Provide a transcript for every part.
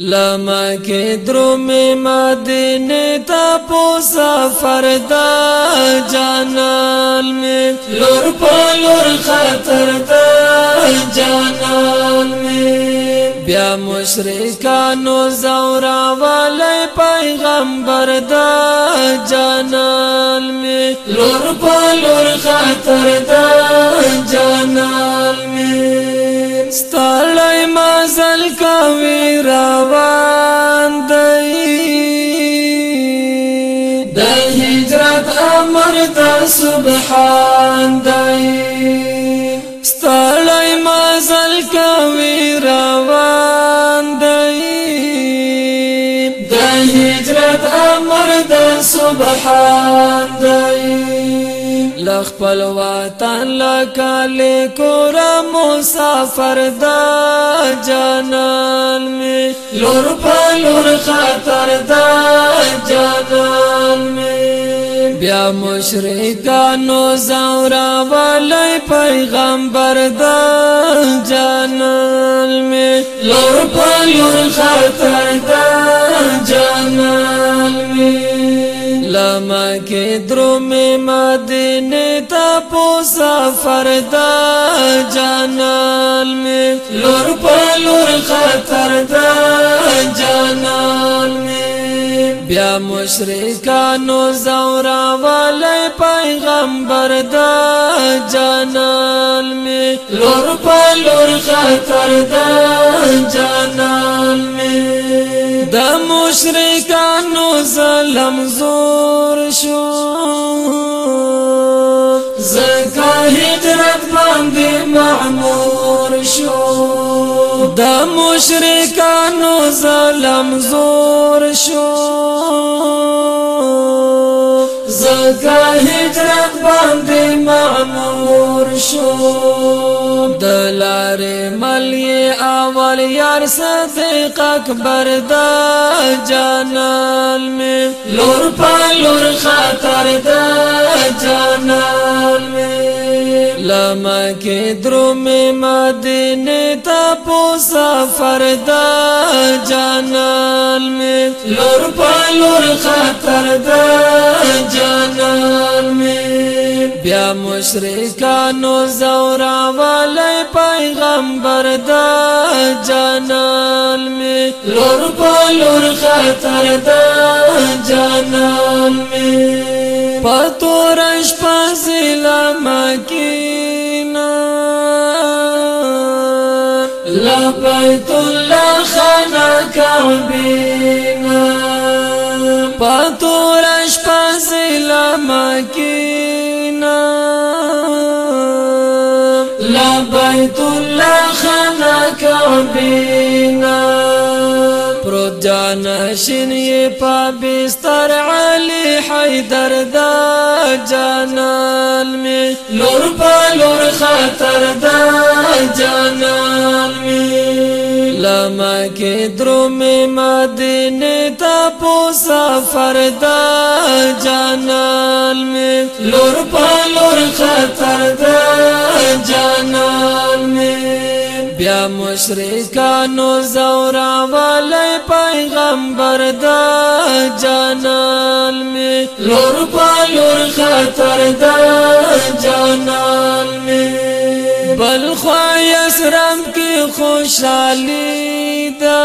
لما کې دروم مدینه ته په سفر دا جانان می لور په لور خطر دا جانان می بیا مشرکانو زورا والے پیغمبر دا جانان می لور په لور خطر دا جانان می ستار مازل کوي روان دی د هجرت امر ته سبحان دی ستړی مازل کوي روان دی د هجرت امر ته سبحان دی خپل وطن لکاله کور مسافر دا جانان می لور په لور خطر دا جانان می بیا مشرکانو زورا ولای پیغمبر دا جانان می لور په لور خطر دا جانان درو میں لور په فردا خطر میں بام می کا نو زورا والا پیغمبر دنال میں لور په لور خطر دا میں می کا نو ظلم زور مشرکانو ظلم زور شو زکا هجرت باندې مامور شو دلار مل اکبر دا جانال میں لور پا لور خاطر دا جانال میں لما کے درو میں تا تو سا فردا جانال میں لور پا لور دا جانال میں بیا مشرکانو زورا والی پیغمبر دا جانان می لور پا لور خطر دا جانان می پتورش پزیلا مکینا لبیت الله خانا کعبینا پتورش پزیلا مکینا بيت الله خانه کعبینا پروت جانا شنی پا بستر علی حیدر دا جانان می لور پا خطر دا جانان می لما کی دروم مدینه تا سفر دا جانان می لور پا خطر دا مشرکانو زورا والی پیغمبر دا جانان می لور پا لور خطر دا جانان می بلخوای اسرم کی خوشحالی دا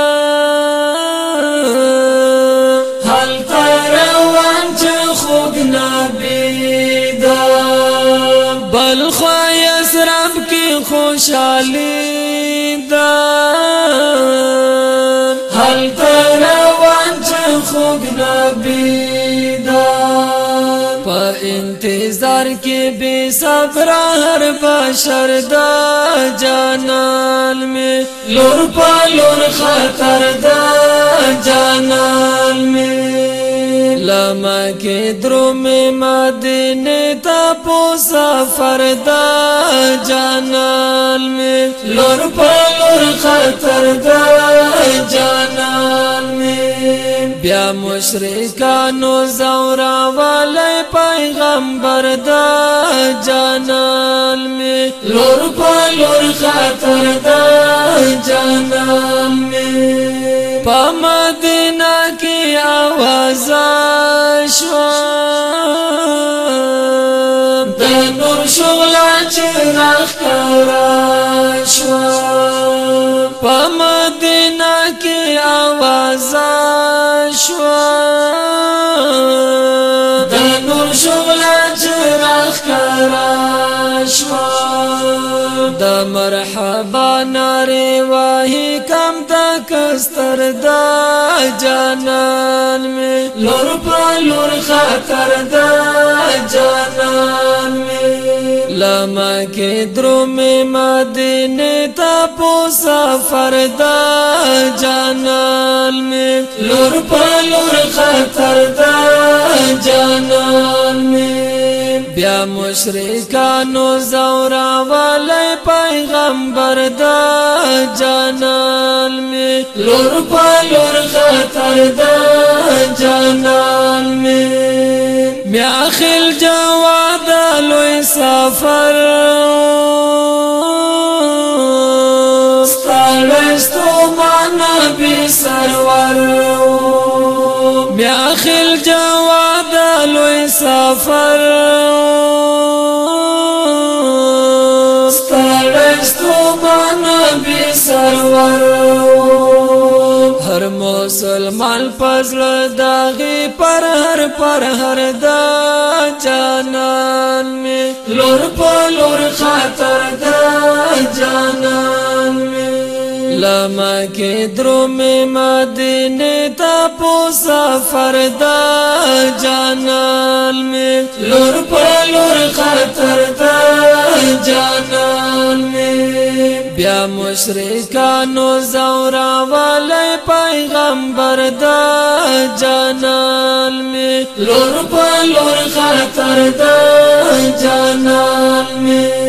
حل تروان چه خوب نبی دا بلخوای اسرم کی خوشحالی ہلکا ون چھ پا انتظار کے بیس بشر دا جان میں لور پا خطر دا جانان کې دروم مدینه ته په سفر دا جانان می لور په لور خطر دا جانان می بیا مشرکانو زورا والای پیغمبر دا جانان می لور په لور خطر دا جانان می په مدینه کې आवाज شو د نور شغل چراغ کرا شو په مدینه کې आवाज شو د نور شغل چراغ کرا شو د مرحبا ناره واهی کم تا کستر دا جانان می لور په لور خطر دا جانان می لما کې دروم مدینه ته په سفر دا جانان می لور په لور خطر دا جانان می بیا مشرکانو زورا والای پیغمبر دا جانان می لور پا لور خطر دا جانان می می اخیل جوادا لوی سفر ستارستو مانا بی سرور می اخیل جوادا لوی سفر خال پزړه داغه پر هر پر هر دا جانان می لور په لور خاطر دا جانان می لما کې درو می مدینه ته په سفر دا جانان می لور په لور خاطر دا جانان می بیا مشرکانو زورا والی پیغمبر دا جانان می لور پا لور خطر دا جانان می